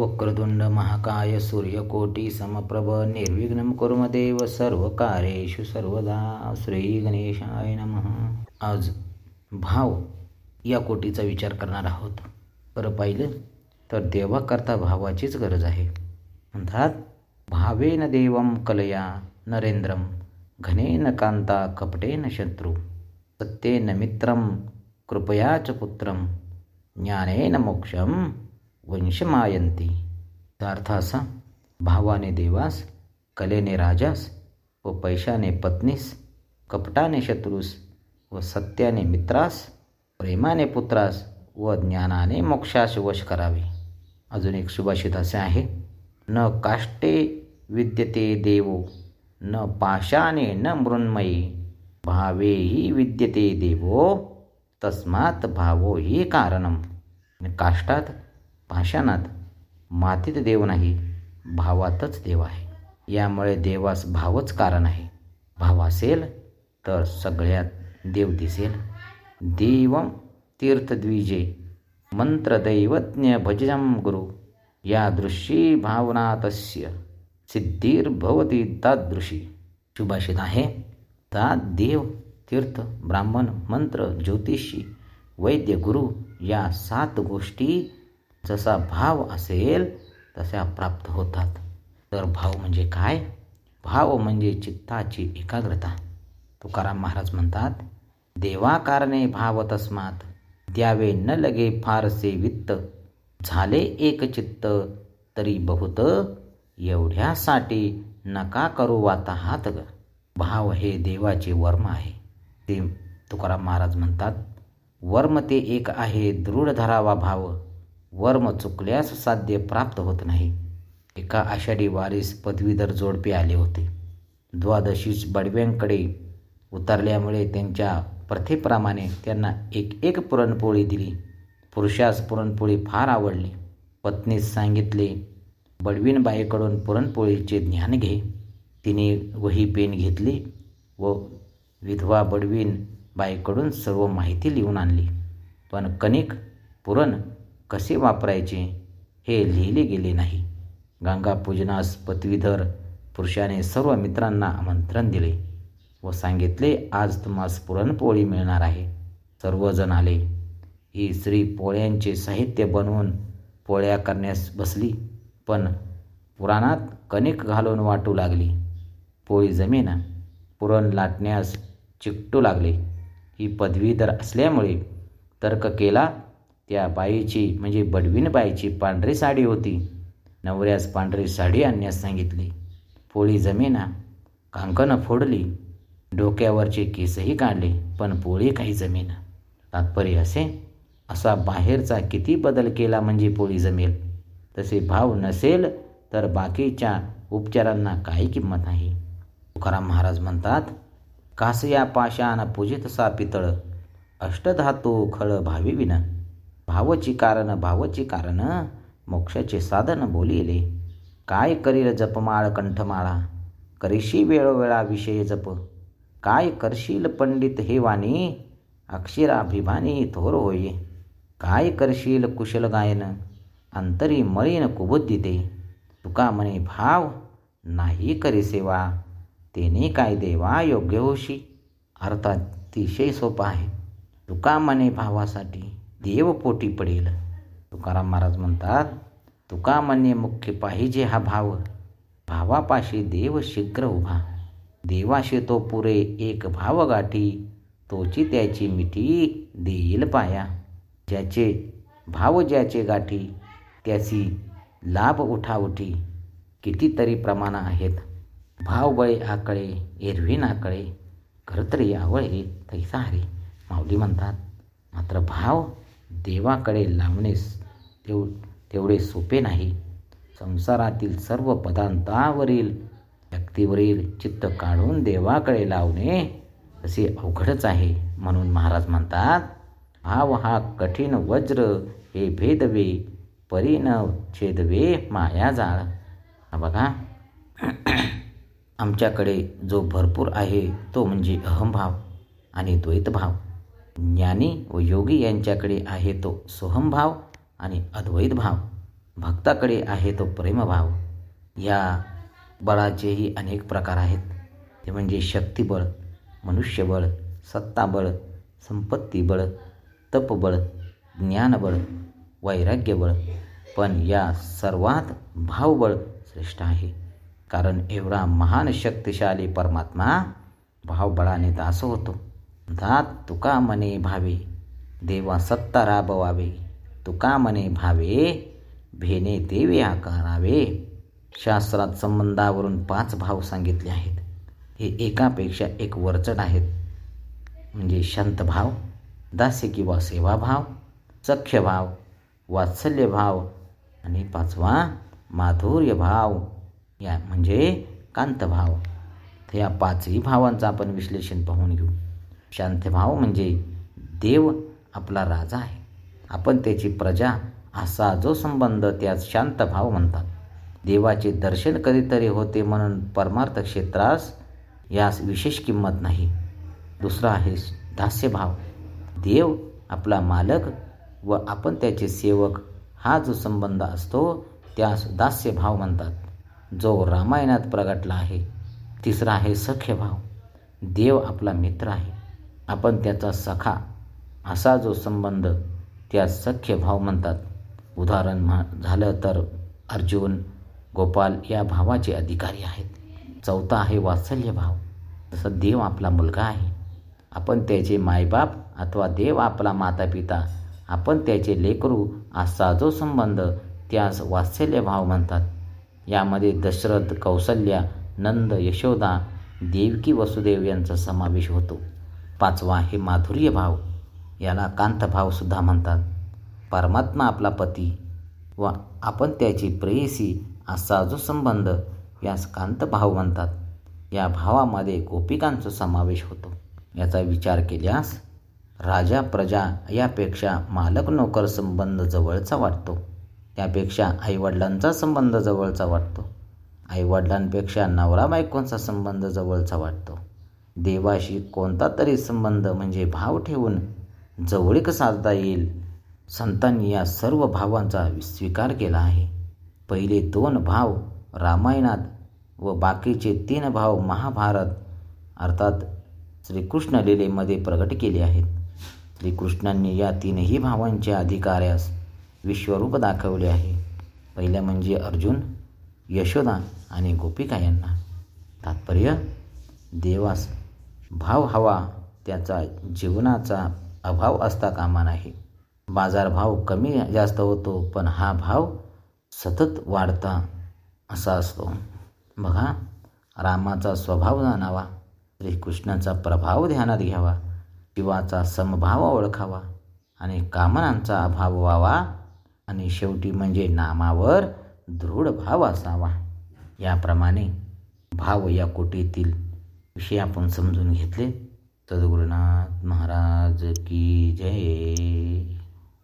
वक्रतुंड महाकाय सूर्यकोटी समप्रभ निर्विघ्न कुर्मदेव सर्व कार्येषु सर्वदा श्री गणेशाय नमः. आज भाव या कोटीचा विचार करणार आहोत. बरं पाहिलं? तर देवाकरता भावाचीच गरज आहे. म्हणतात भावेन देवम कलया नरेंद्रम घनेन कांता कपटेन शत्रू सत्येन मित्रम कृपयाच पुत्रम ज्ञानेन मोक्षम वंशमायंती. अर्थ असा भावाने देवास कलेने राजास व पैशाने पत्नीस कपटाने शत्रूस व सत्याने मित्रास प्रेमाने पुत्रास व ज्ञानाने मोक्षास वश करावे. अजून एक सुभाषित असे आहे न काष्टे विद्यते देवो न पाशाने न मृन्मयी भावेही विद्यते देवो तस्मात भावो ही कारणम. काष्टात पाषाणात मातीत देव नाही भावातच देव आहे. यामुळे देवास भावच कारण आहे. भाव असेल तर सगळ्यात देव दिसेल. देवम तीर्थद्विजे मंत्रदैवज्ञ भजम गुरु या दृश्यी भावना तस्य सिद्धीर्भवती तादृशी. सुभाषित आहे ता देव तीर्थ ब्राह्मण मंत्र ज्योतिषी वैद्य गुरु या सात गोष्टी जसा भाव असेल तशा प्राप्त होतात. तर भाव म्हणजे काय? भाव म्हणजे चित्ताची एकाग्रता. तुकाराम महाराज म्हणतात देवाकारणे भाव तस्मात द्यावे न लगे फारसे वित्त. झाले एक चित्त तरी बहुत एवढ्यासाठी नका करू वाता हात ग. भाव हे देवाचे वर्म आहे. ते तुकाराम महाराज म्हणतात वर्म ते एक आहे दृढ धरावा भाव. वर्म चुकल्यास साध्य प्राप्त होत नाही. एका आषाढी वारीस पदवीधर जोडपे आले होते. द्वादशीच बडव्यांकडे उतरल्यामुळे त्यांच्या प्रथेप्रमाणे त्यांना एक एक पुरणपोळी दिली. पुरुषास पुरणपोळी फार आवडली. पत्नीस सांगितले बडवीनबाईकडून पुरणपोळीचे ज्ञान घे. तिने वही पेन घेतली व विधवा बडवीन बाईकडून सर्व माहिती लिहून आणली. पण कणिक पुरण कसे वापरायचे हे लिहिले गेले नाही. गंगा पूजनास पदवीधर पुरुषाने सर्व मित्रांना आमंत्रण दिले व सांगितले आज तुम्हास पुरणपोळी मिळणार आहे. सर्वजण आले. ही स्त्री पोळ्यांचे साहित्य बनवून पोळ्या करण्यास बसली पण पुराणात कणिक घालून वाटू लागली. पोळी जमेना पुरण लाटण्यास चिकटू लागले. ही पदवीधर असल्यामुळे तर्क केला त्या बाईची म्हणजे बडवीन बाईची पांढरी साडी होती. नवऱ्यास पांढरी साडी आणण्यास सांगितली. पोळी जमेना कांकणं फोडली डोक्यावरचे केसही काढले पण पोळी काही जमेना. तात्पर्य असे असा बाहेरचा किती बदल केला म्हणजे पोळी जमेल? तसे भाव नसेल तर बाकीच्या उपचारांना काही किंमत नाही. तुकाराम महाराज म्हणतात कासया पूजित सा पितळ? अष्टधातू खळ भावी विना. भावची कारण भावची कारण मोक्षाचे साधन बोलिले काय करील जपमाळ कंठमाळा? करीशी वेळोवेळा विषय जप? काय करशील पंडित हे वाणी? अक्षराभिमानी थोर होय काय करशील कुशल गायन? अंतरी मळीन कुबुद्धिते तुका म्हणे भाव नाही करी सेवा. तेने काय देवा योग्य होशी? अर्थात अतिशय सोपा आहे. तुका म्हणे भावासाठी. देव पोटी पडेल. तुकाराम महाराज म्हणतात तुका म्हणणे मुख्य पाहिजे हा भाव. भावापाशी देव शीघ्र उभा. देवाशी तो पुरे एक भाव गाठी तोची त्याची मिठी देईल पाया. ज्याचे भाव ज्याचे गाठी त्याची लाभ उठाउठी. कितीतरी प्रमाण आहेत. भावबळे आकळे एरवी नाकळे आवळ आवळे तैसा हरे माऊली म्हणतात मात्र भाव देवाकडे लावणे तेव तेवढे सोपे नाही. संसारातील सर्व पदांतावरील व्यक्तीवरील चित्त काढून देवाकडे लावणे असे अवघडच आहे म्हणून महाराज म्हणतात भाव हा कठीण वज्र हे भेदवे परीन छेदवे माया जाळ. बघा. आमच्याकडे जो भरपूर आहे तो म्हणजे अहमभाव आणि द्वैतभाव. ज्ञानी व योगी यांच्याकडे आहे तो सोहमभाव आणि अद्वैत भाव. भक्ताकडे आहे तो प्रेमभाव या बळाचेही अनेक प्रकार आहेत. ते म्हणजे शक्तिबळ मनुष्यबळ सत्ताबळ संपत्तीबळ तपबळ ज्ञानबळ वैराग्यबळ. पण या सर्वात भावबळ श्रेष्ठ आहे. कारण एवढा महान शक्तिशाली परमात्मा भावबळाने दास होतो. दात तुका मने भावे देवा सत्ता राबवावे. तुका मने भावे भेने देवे आकारावे. शास्त्रात संबंधावरून पाच भाव सांगितले आहेत. हे एकापेक्षा एक वरचढ आहेत. म्हणजे शांतभाव दास्य किंवा सेवाभाव सख्यभाव वात्सल्यभाव आणि पाचवा माधुर्य भाव. या म्हणजे कांतभाव तर या पाचही भावांचं आपण विश्लेषण पाहून घेऊ. शांतभाव म्हणजे देव आपला राजा आहे. आपण त्याची प्रजा असा जो संबंध त्यात शांतभाव म्हणतात. देवाचे दर्शन कधीतरी होते म्हणून परमार्थ क्षेत्रास यास विशेष किंमत नाही. दुसरा आहे दास्यभाव. देव आपला मालक व आपण त्याचे सेवक हा जो संबंध असतो त्यास दास्यभाव म्हणतात. जो रामायणात प्रगटला आहे तिसरा आहे सख्यभाव. देव आपला मित्र आहे. आपण त्याचा सखा असा जो संबंध त्या सख्यभाव म्हणतात. उदाहरण झालं तर अर्जुन गोपाल या भावाचे अधिकारी आहेत. चौथा आहे वात्सल्य भाव. जसं देव आपला मुलगा आहे. आपण त्याचे मायबाप अथवा देव आपला माता पिता आपण त्याचे लेकरू असा जो संबंध त्यास वात्सल्य भाव म्हणतात. यामध्ये दशरथ कौसल्या नंद यशोदा देवकी वसुदेव यांचा समावेश होतो. पाचवा हे माधुर्य भाव. याला कांतभावसुद्धा म्हणतात. परमात्मा आपला पती व आपण त्याची प्रेयसी असा जो संबंध यास कांतभाव म्हणतात. या भावामध्ये गोपिकांचा समावेश होतो. याचा विचार केल्यास राजा प्रजा यापेक्षा मालक नोकर संबंध जवळचा वाटतो. त्यापेक्षा आईवडिलांचा संबंध जवळचा वाटतो. आईवडिलांपेक्षा नवरा बायकोंचा संबंध जवळचा वाटतो. देवाशी कोणता तरी संबंध म्हणजे भाव ठेवून जवळीक साधता येईल संतांनी या सर्व भावांचा स्वीकार केला आहे. पहिले दोन भाव रामायणात व बाकीचे तीन भाव महाभारत अर्थात श्रीकृष्ण लीलेमध्ये प्रगट केले आहेत. श्रीकृष्णांनी या तीनही भावांच्या अधिकाऱ्यास विश्वरूप दाखवले आहे. पहिल्या म्हणजे अर्जुन यशोदा आणि गोपिका यांना. तात्पर्य देवास भाव हवा त्याचा जीवनाचा अभाव असता कामा नाही. बाजारभाव कमी जास्त होतो पण हा भाव सतत वाढता असा असतो. बघा रामाचा स्वभाव जाणावा श्रीकृष्णाचा प्रभाव ध्यानात घ्यावा शिवाचा समभाव ओळखावा आणि कामनांचा अभाव व्हावा आणि शेवटी म्हणजे नामावर दृढ भाव असावा. याप्रमाणे भाव या कोटीतील विषय आपण समजून घेतले. सद्गुरुनाथ महाराज की जय.